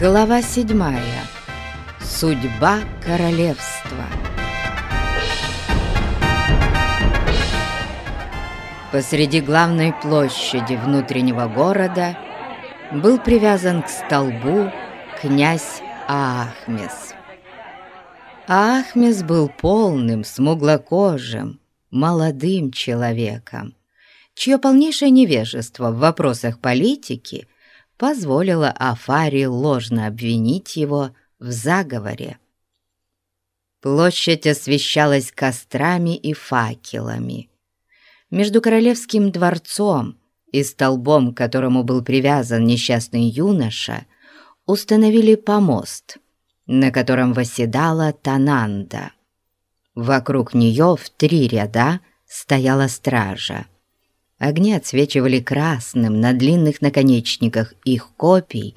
Глава седьмая. Судьба королевства. Посреди главной площади внутреннего города был привязан к столбу князь Аахмес. Аахмес был полным, смуглокожим, молодым человеком, чье полнейшее невежество в вопросах политики позволило Афаре ложно обвинить его в заговоре. Площадь освещалась кострами и факелами. Между королевским дворцом и столбом, к которому был привязан несчастный юноша, установили помост, на котором восседала Тананда. Вокруг нее в три ряда стояла стража. Огни отсвечивали красным на длинных наконечниках их копий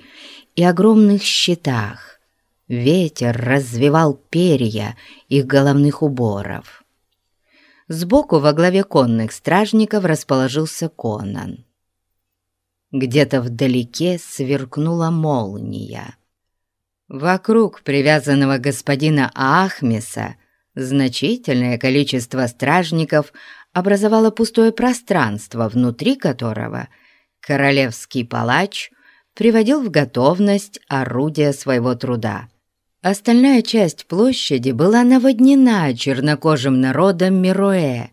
и огромных щитах. Ветер развивал перья их головных уборов. Сбоку во главе конных стражников расположился Конан. Где-то вдалеке сверкнула молния. Вокруг привязанного господина Ахмеса значительное количество стражников образовало пустое пространство, внутри которого королевский палач приводил в готовность орудия своего труда. Остальная часть площади была наводнена чернокожим народом Мироэ.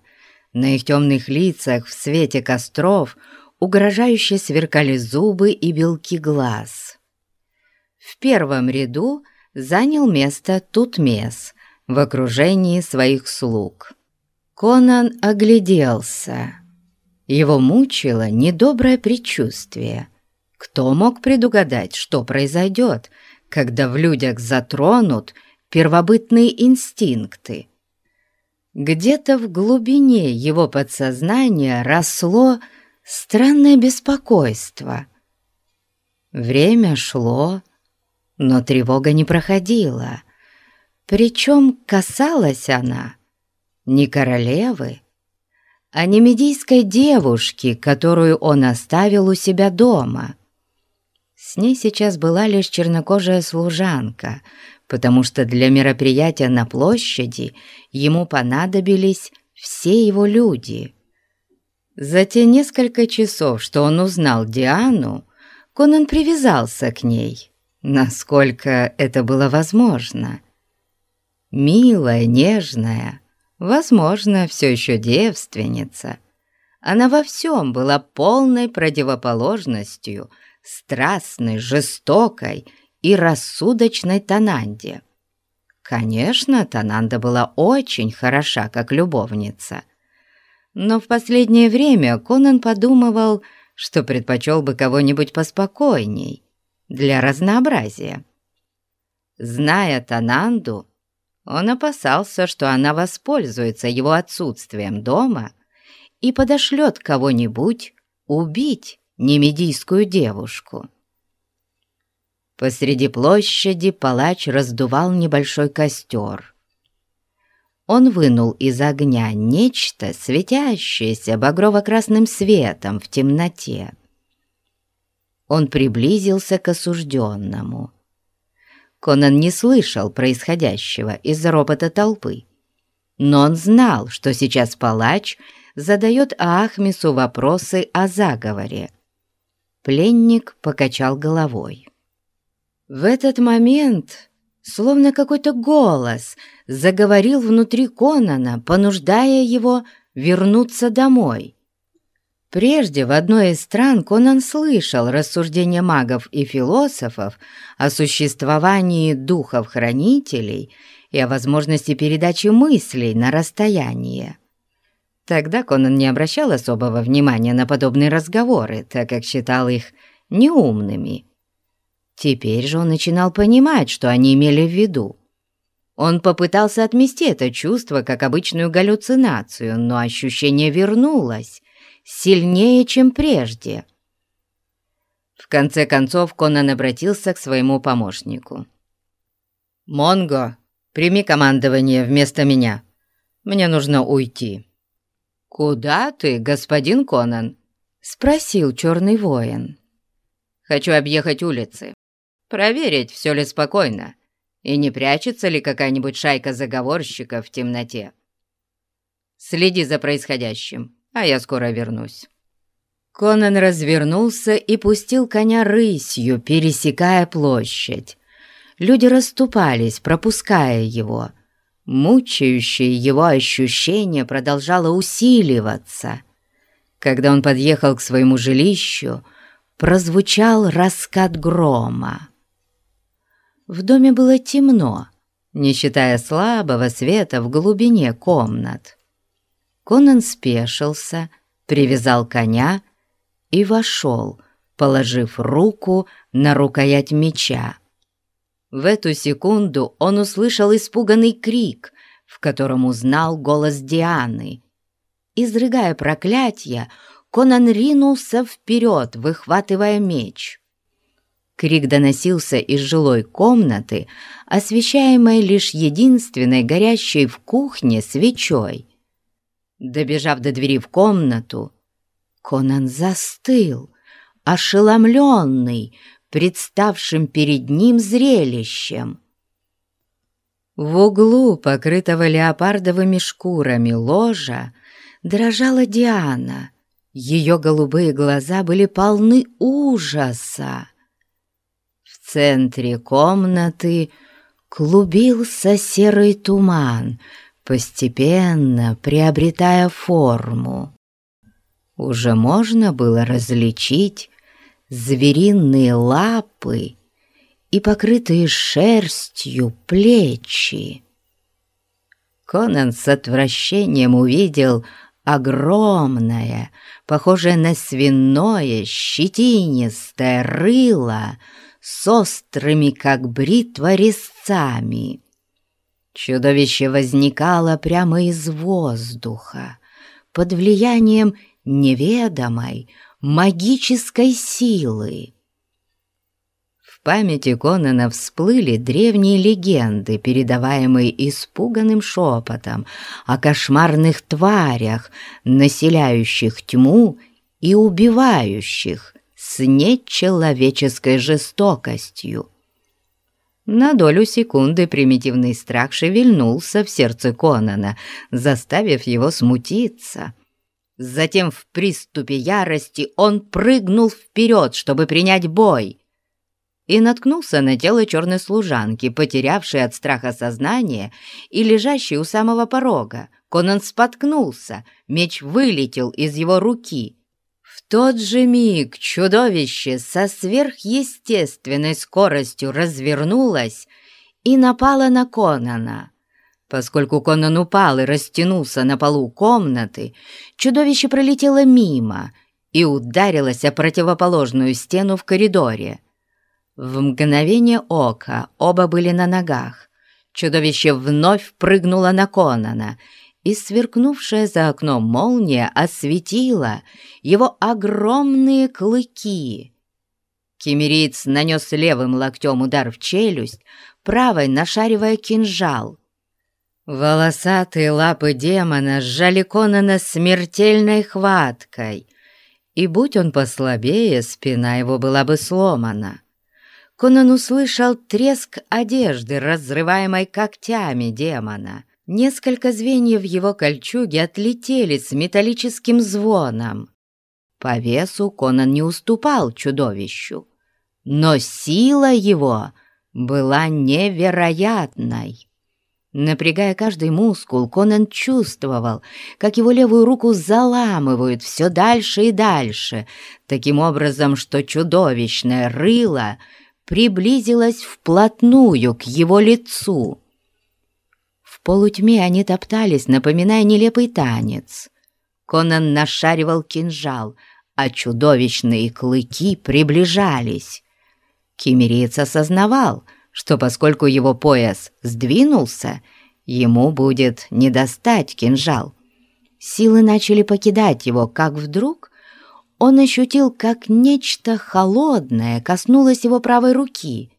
На их темных лицах в свете костров угрожающе сверкали зубы и белки глаз. В первом ряду занял место Тутмес в окружении своих слуг. Конан огляделся. Его мучило недоброе предчувствие. Кто мог предугадать, что произойдет, когда в людях затронут первобытные инстинкты? Где-то в глубине его подсознания росло странное беспокойство. Время шло, но тревога не проходила. Причем касалась она не королевы, а не медийской девушки, которую он оставил у себя дома. С ней сейчас была лишь чернокожая служанка, потому что для мероприятия на площади ему понадобились все его люди. За те несколько часов, что он узнал Диану, Конан привязался к ней, насколько это было возможно. Милая, нежная, возможно, все еще девственница. Она во всем была полной противоположностью страстной, жестокой и рассудочной Тананде. Конечно, Тананда была очень хороша как любовница, но в последнее время Конан подумывал, что предпочел бы кого-нибудь поспокойней, для разнообразия. Зная Тананду, он опасался, что она воспользуется его отсутствием дома и подошлет кого-нибудь убить немедийскую девушку. Посреди площади палач раздувал небольшой костер. Он вынул из огня нечто, светящееся багрово-красным светом в темноте. Он приблизился к осужденному — Конан не слышал происходящего из-за ропота толпы. Но он знал, что сейчас палач задает Аахмису вопросы о заговоре. Пленник покачал головой. В этот момент, словно какой-то голос, заговорил внутри Конана, понуждая его вернуться домой. Прежде в одной из стран Конан слышал рассуждения магов и философов о существовании духов-хранителей и о возможности передачи мыслей на расстояние. Тогда Конан не обращал особого внимания на подобные разговоры, так как считал их неумными. Теперь же он начинал понимать, что они имели в виду. Он попытался отмести это чувство как обычную галлюцинацию, но ощущение вернулось, сильнее, чем прежде. В конце концов Конан обратился к своему помощнику. «Монго, прими командование вместо меня. Мне нужно уйти». «Куда ты, господин Конан?» — спросил черный воин. «Хочу объехать улицы, проверить, все ли спокойно, и не прячется ли какая-нибудь шайка заговорщиков в темноте. Следи за происходящим, а я скоро вернусь». Конан развернулся и пустил коня рысью, пересекая площадь. Люди расступались, пропуская его. Мучающее его ощущение продолжало усиливаться. Когда он подъехал к своему жилищу, прозвучал раскат грома. В доме было темно, не считая слабого света в глубине комнат. Конан спешился, привязал коня и вошел, положив руку на рукоять меча. В эту секунду он услышал испуганный крик, в котором узнал голос Дианы. Изрыгая проклятие, Конан ринулся вперед, выхватывая меч. Крик доносился из жилой комнаты, освещаемой лишь единственной горящей в кухне свечой. Добежав до двери в комнату, Конан застыл, ошеломленный, представшим перед ним зрелищем. В углу, покрытого леопардовыми шкурами ложа, дрожала Диана. Ее голубые глаза были полны ужаса. В центре комнаты клубился серый туман, постепенно приобретая форму. Уже можно было различить звериные лапы и покрытые шерстью плечи. Конан с отвращением увидел огромное, похожее на свиное, щетинистое рыло с острыми, как бритва, резцами. Чудовище возникало прямо из воздуха, под влиянием неведомой, магической силы. В памяти Конана всплыли древние легенды, передаваемые испуганным шепотом о кошмарных тварях, населяющих тьму и убивающих с нечеловеческой жестокостью. На долю секунды примитивный страх шевельнулся в сердце Конана, заставив его смутиться — Затем в приступе ярости он прыгнул вперед, чтобы принять бой, и наткнулся на тело черной служанки, потерявшей от страха сознание и лежащей у самого порога. Конан споткнулся, меч вылетел из его руки. Тот же миг чудовище со сверхъестественной скоростью развернулось и напало на Конана. Поскольку Конан упал и растянулся на полу комнаты, чудовище пролетело мимо и ударилось о противоположную стену в коридоре. В мгновение ока оба были на ногах. Чудовище вновь прыгнуло на Конана, и сверкнувшая за окном молния осветила его огромные клыки. Кемериец нанес левым локтем удар в челюсть, правой нашаривая кинжал. Волосатые лапы демона сжали Конана смертельной хваткой, и будь он послабее, спина его была бы сломана. Конан услышал треск одежды, разрываемой когтями демона. Несколько звеньев его кольчуги отлетели с металлическим звоном. По весу Конан не уступал чудовищу, но сила его была невероятной. Напрягая каждый мускул, Конан чувствовал, как его левую руку заламывают все дальше и дальше, таким образом, что чудовищное рыло приблизилось вплотную к его лицу. В полутьме они топтались, напоминая нелепый танец. Конан нашаривал кинжал, а чудовищные клыки приближались. Кемериец осознавал — что поскольку его пояс сдвинулся, ему будет не достать кинжал. Силы начали покидать его, как вдруг он ощутил, как нечто холодное коснулось его правой руки.